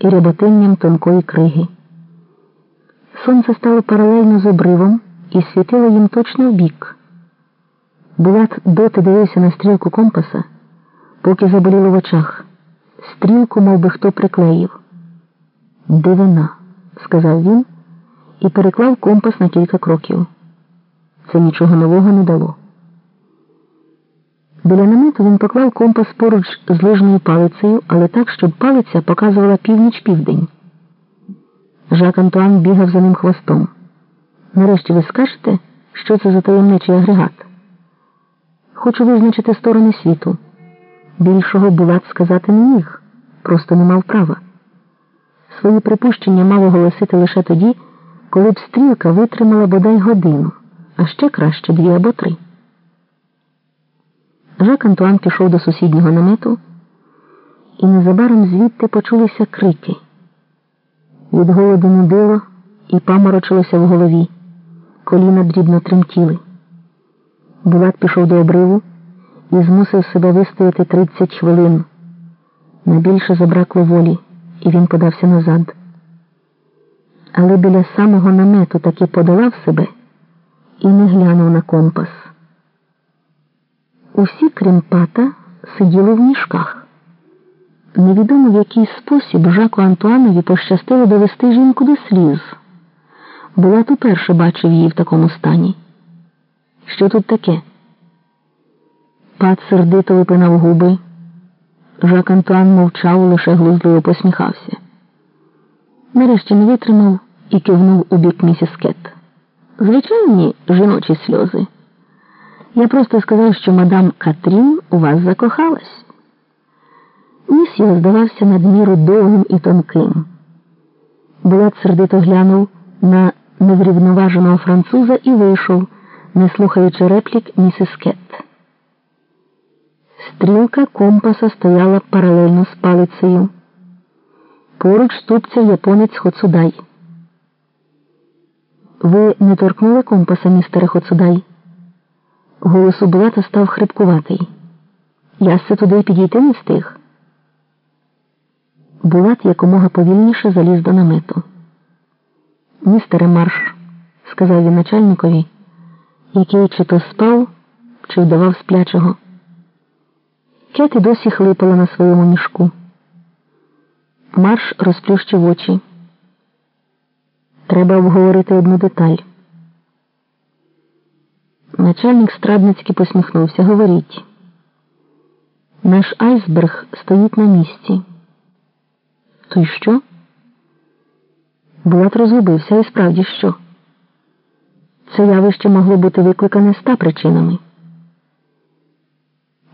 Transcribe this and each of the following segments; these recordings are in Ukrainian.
і ряботинням тонкої криги. Сонце стало паралельно з обривом і світило їм точно в бік. Булат доти дивився на стрілку компаса, поки заболіло в очах. Стрілку мов би, хто приклеїв. Дивина, сказав він і переклав компас на кілька кроків. Це нічого нового не дало. Біля намету він поклав компас поруч з лижною палицею, але так, щоб палиця показувала північ-південь. Жак Антуан бігав за ним хвостом. Нарешті ви скажете, що це за таємничий агрегат? Хочу визначити сторони світу. Більшого Булат сказати не міг, просто не мав права. Свої припущення мав оголосити лише тоді, коли б стрілка витримала бодай годину, а ще краще дві або три. Жак Антуан пішов до сусіднього намету, і незабаром звідти почулися крики. Від голоду нудило і паморочилося в голові, коліна дрібно тремтіли. Булат пішов до обриву і змусив себе вистояти 30 хвилин. Найбільше забракло волі, і він подався назад. Але біля самого намету таки подолав себе і не глянув на компас. Усі, крім Пата, сиділи в мішках. Невідомо в який спосіб Жаку Антуанові пощастило довести жінку до сліз. Булат уперше бачив її в такому стані. Що тут таке? Пат сердито випинав губи. Жак Антуан мовчав, лише глузливо посміхався. Нарешті не витримав і кивнув у бік місіс Кет. Звичайні жіночі сльози. Я просто сказав, що мадам Катрін у вас закохалась. Ніс його здавався надміру довгим і тонким. Булат сердито глянув на неврівноваженого француза і вийшов, не слухаючи реплік місіс Кет. Стрілка компаса стояла паралельно з палицею. Поруч ступця японець Хоцудай. Ви не торкнули компаса, містере Хоцудай? Голос у Булата став хрипкуватий. Я все туди підійти не встиг. Булат якомога повільніше заліз до намету. Містере марш, сказав він начальникові, який чи то спав, чи вдавав сплячого. Кети досі хлипала на своєму мішку. Марш розплющив очі. Треба обговорити одну деталь. Начальник страдницьки посміхнувся. Говоріть. Наш айсберг стоїть на місці. То й що? Булат розгубився і справді що? Це явище могло бути викликане ста причинами.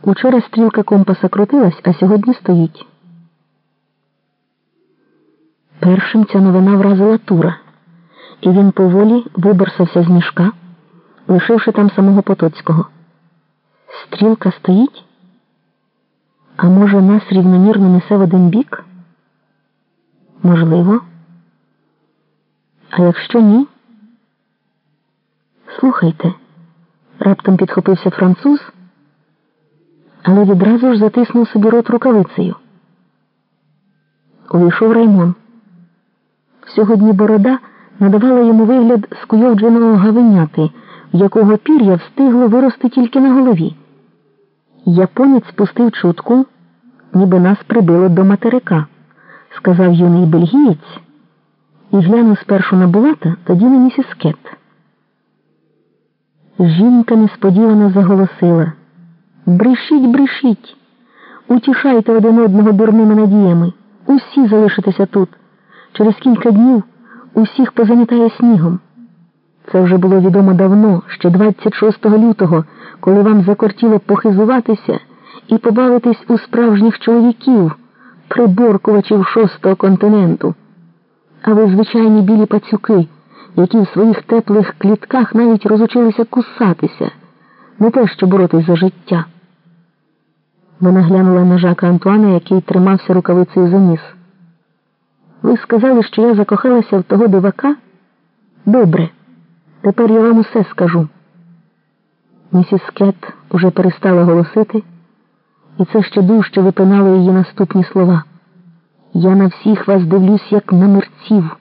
Учора стрілка компаса крутилась, а сьогодні стоїть. Першим ця новина вразила Тура, і він поволі виборсався з мішка, лишивши там самого Потоцького. Стрілка стоїть? А може, нас рівномірно несе в один бік? Можливо. А якщо ні? Слухайте, раптом підхопився француз, але відразу ж затиснув собі рот рукавицею. Увійшов Раймон. Сьогодні борода надавала йому вигляд скуйовдженого гавеняти, якого пір'я встигло вирости тільки на голові. Японець спустив чутку, ніби нас прибило до материка, сказав юний бельгієць і глянув спершу на Булата, тоді на місіс Кет. Жінка несподівано заголосила Брешіть, брешіть, утішайте один одного дурними надіями. Усі залишитеся тут. Через кілька днів усіх позамітає снігом. Це вже було відомо давно, ще 26 лютого, коли вам закортіло похизуватися і побавитись у справжніх чоловіків, приборкувачів шостого континенту. А ви звичайні білі пацюки, які в своїх теплих клітках навіть розучилися кусатися, не те, що боротись за життя. Вона глянула на жака Антуана, який тримався рукавицею за ніс. Ви сказали, що я закохалася в того дивака? Добре. Тепер я вам усе скажу. Місіс Кет уже перестала голосити, і це ще дужче випинало її наступні слова. Я на всіх вас дивлюсь, як на мерців.